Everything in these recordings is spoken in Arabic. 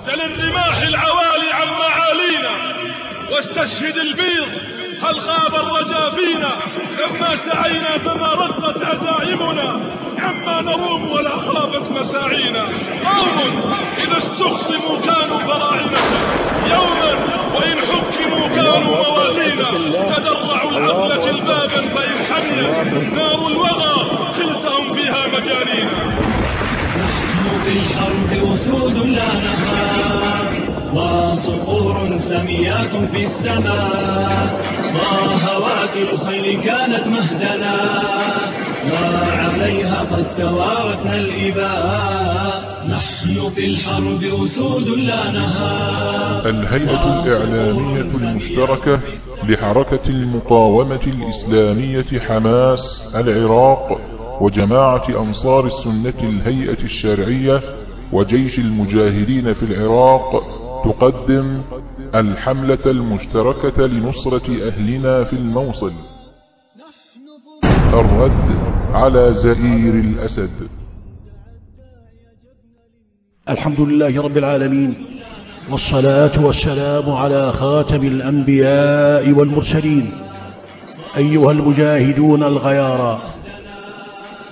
سل الرماح العوالي عن معالينا واستشهد البيض هل خاب الرجا فينا؟ لما سعينا فما ردت عزائمنا عما نروم ولا خابت مساعينا. قوم إذا استخصموا كانوا فراعنة. يوما وإن حكموا كانوا موازينا. تدرعوا العقل جلبابا فإن حميت. نار الوغى خلتهم فيها مجانينا. نحن في الحرب أسود سميات في السماء. صاهوات الخيل كانت مهدنا. وعليها قد توارثنا الإباء. نحن في الحرب أسود لا نهار الهيئة الإعلامية المشتركة لحركة المقاومة الإسلامية حماس العراق وجماعة أنصار السنة الهيئة الشرعية وجيش المجاهدين في العراق تقدم الحملة المشتركة لنصرة أهلنا في الموصل. الرد على زئير الأسد. الحمد لله رب العالمين والصلاة والسلام على خاتم الأنبياء والمرسلين. أيها المجاهدون الغيارى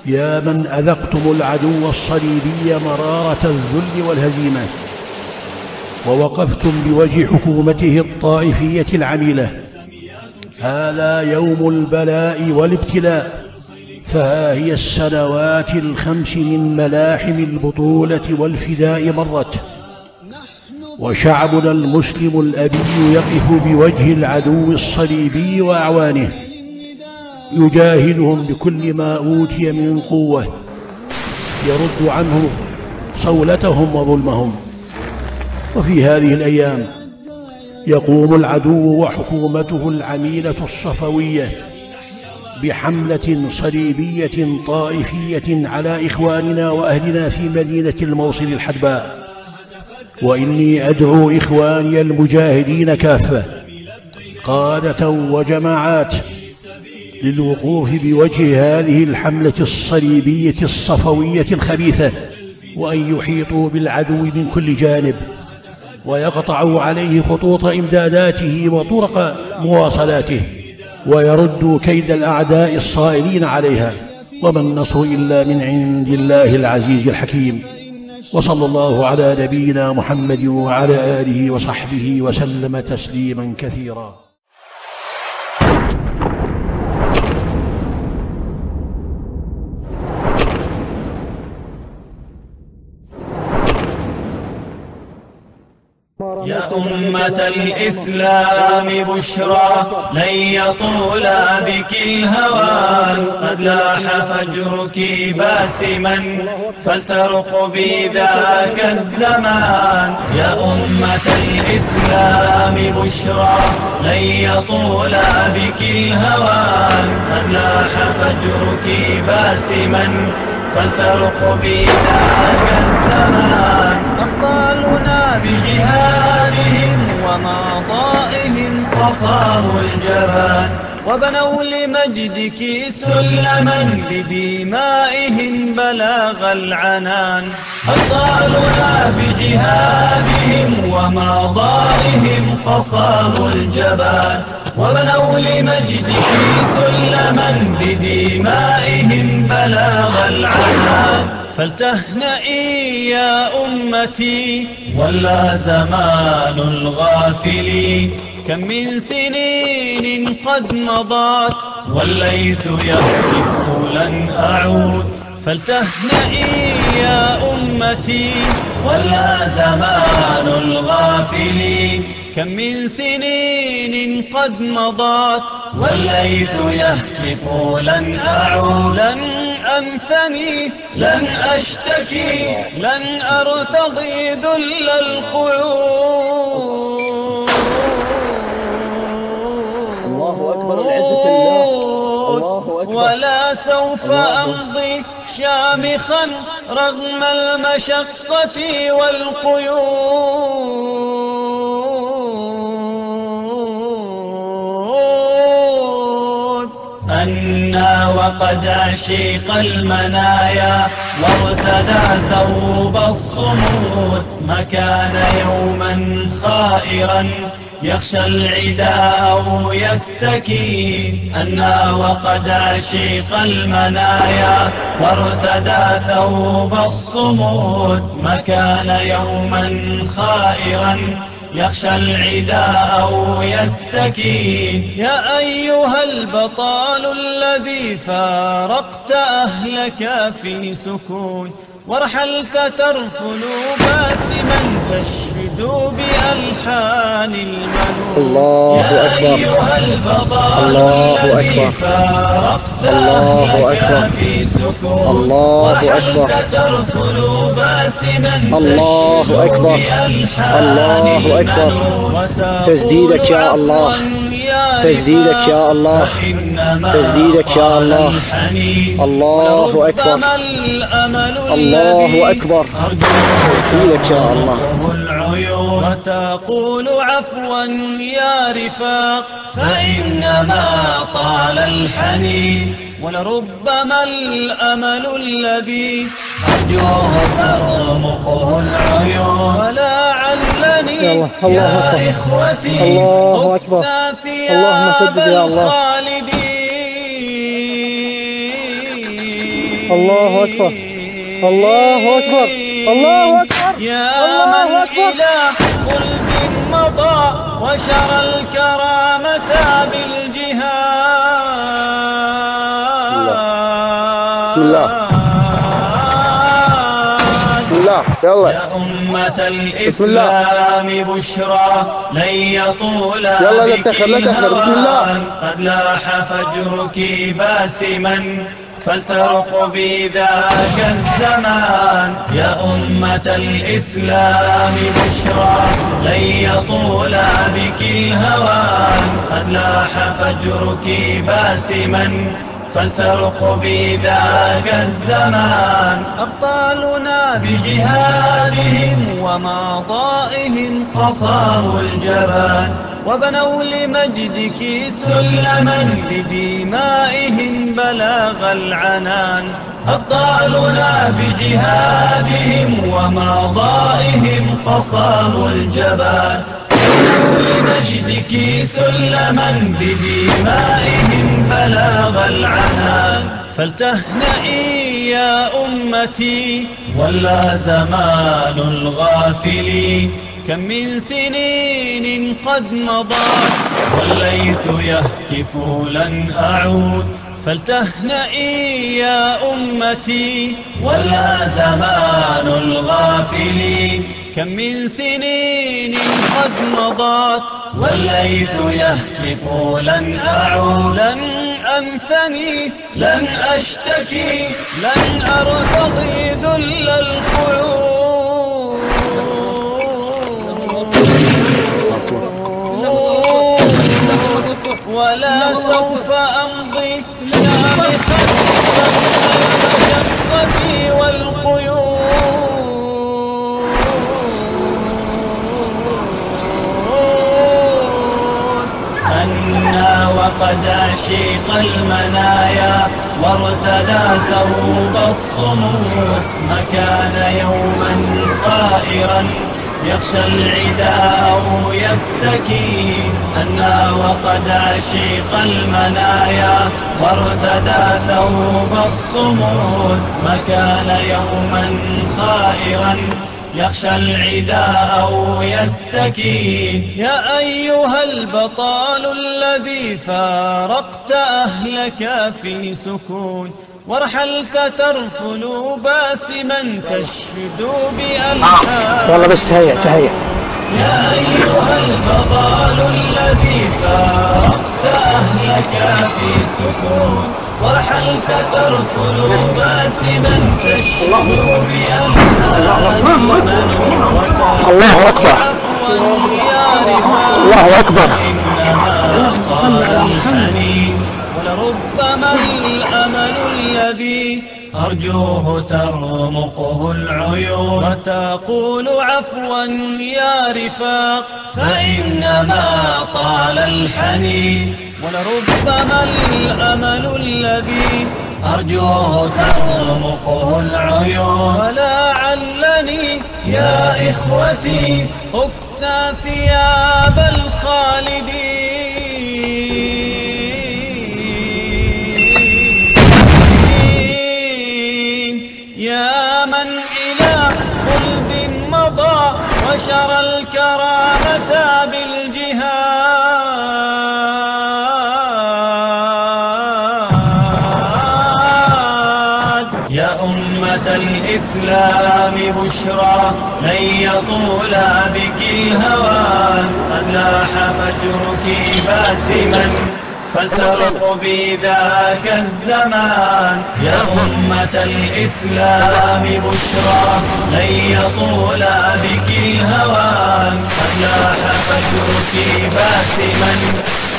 يا من أذقتم العدو الصليبي مرارة الذل والهزيمة. ووقفتم بوجه حكومته الطائفية العميلة. هذا يوم البلاء والابتلاء. فها هي السنوات الخمس من ملاحم البطولة والفداء مرت. وشعبنا المسلم الأبي يقف بوجه العدو الصليبي وأعوانه. يجاهدهم بكل ما أوتي من قوة. يرد عنهم صولتهم وظلمهم. وفي هذه الأيام يقوم العدو وحكومته العميلة الصفوية بحملة صليبية طائفية على إخواننا وأهلنا في مدينة الموصل الحدباء. وإني أدعو إخواني المجاهدين كافة قادة وجماعات للوقوف بوجه هذه الحملة الصليبية الصفوية الخبيثة وأن يحيطوا بالعدو من كل جانب. ويقطعوا عليه خطوط إمداداته وطرق مواصلاته ويردوا كيد الأعداء الصائلين عليها. وما النصر إلا من عند الله العزيز الحكيم. وصلى الله على نبينا محمد وعلى آله وصحبه وسلم تسليما كثيرا. يا أمة الإسلام بشرى لن يطول بك الهوان قد لاح فجرك باسما فلترق ذاك الزمان. يا أمة الإسلام بشرى لن يطول بك الهوان قد لاح فجرك باسما فلترق ذاك الزمان. أبطالنا بجهادهم وماضائهم قصاروا الجبان. وبنوا لمجدك سلما بدمائهم بلاغ العنان. أبطالنا بجهادهم وماضائهم قصاروا الجبان. وبنوا لمجدك سلما بدمائهم بلاغ العنان فلتهنئي يا أمتي ولا زمان الغافلين كم من سنين قد مضت والليث يهتف لن أعود. فلتهنئي يا أمتي ولا زمان الغافلين كم من سنين قد مضت والليث يهتف. لن أعود لن أنثني لن أشتكي لن أرتضي ذل الخلود. الله أكبر العزة لله الله. أكبر. ولا سوف أمضي شامخا رغم المشقة والقيود. أن أنا وقد عشق المنايا وارتدى ثوب الصمود. ما كان يوما خائرا يخشى العدا أو يستكين أنا وقد عشق المنايا وارتدى ثوب الصمود ما كان يوما خائرا. يخشى العدا أو يستكين يا أيها البطال الذي فارقت أهلك في سكون ورحلت ترفل باسما تشهد بألحان المنون الله أكبر. الله أكبر. الله أكبر. الله أكبر. الله أكبر. الله أكبر. تسديدك يا الله. تسديدك يا الله. تسديدك يا الله. الله أكبر. الله أكبر تسديدك يا الله وتقول عفوا يا رفاق فإنما طال الحنين ولربما الأمل الذي أرجوه ترمقه العيون يلا، الله يا. إخوتي الله أكبر. اللهم سدد يا الله. الخالدين الله أكبر. الله أكبر. الله أكبر. يا من. إلى خلد مضى وشرى الكرامة بالجهاد بسم الله. الله يلا يا أمة. الإسلام بشرى لن يطول يلا لا بك تأخر، لا تأخر. بسم الله. قد لاح فجرك باسما فلترق بي ذاك الزمان. يا أمة الإسلام بشرى لن يطول بك الهوان. قد لاح فجرك باسما فلترق بي ذاك الزمان. أبطالنا بجهادهم وماضائهم قصاروا الجبان. وبنوا لمجدك سلما بدمائهم بلاغ العنان. أبطالنا بجهادهم وماضائهم قصاروا الجبان. لمجدك سلما بدمائهم بلاغ العنان. فلتهنئي يا أمتي. ولا زمان الغافلين. كم من سنين قد مضت والليث يهتف لن أعود فلتهنئي يا أمتي ولا زمان الغافلين كم من سنين قد مضت والليث يهتف لن أعود لن أنثني لن أشتكي لن أرتضي ذل القلوب أنا وقد أعشق المنايا وارتدى ثوب الصمود ما كان يوما خائرا. يخشى العدا أو يستكين أنا وقد عشق المنايا وارتدى ثوب الصمود ما كان يوما خائرا. يخشى العدا أو يستكين يا أيها البطال الذي فارقت أهلك في سكون ورحلت ترفل باسما تشهد بألحان. يلا بس تهيأ تهيأ. يا أيها الفضال ورحلت ترفل باسما تشهد بألحان الله أكبر. عفوا يا رفاق الله أكبر. إنما طال الحنين ولربما الأمل الذي أرجوه ترمقه العيون. وتقول عفوا يا رفاق فإنما طال الحنين. ولربما الأمل الذي أرجوه ترمقه العيون. ولعلني يا إخوتي أكسى ثياب الخالدين. يا من إلى خلد مضى الكرامة بالجهاد يا أمة الإسلام بشرى لن يطول بك الهوان قد لاح فجرك باسما فلترقبي ذاك الزمان. يا أمة الإسلام بشرى لن يطول بك الهوان قد لاح فجرك باسما.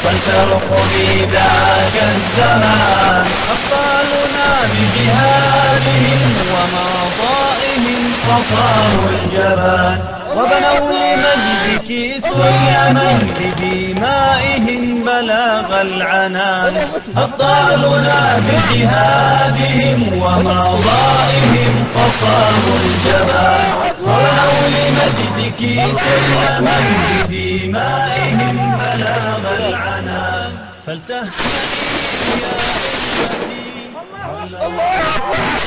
فلترقبي ذاك الزمان. أبطالنا بجهادهم وماضائهم قصاروا الجبان. وبنوا لمجدك سلما بدمائهم بلاغ العنان. أبطالنا بجهادهم وماضائهم قصاروا الجبان. وبنوا لمجدك سلما بدمائهم بلاغ العنان فلتهتدي يا أمتي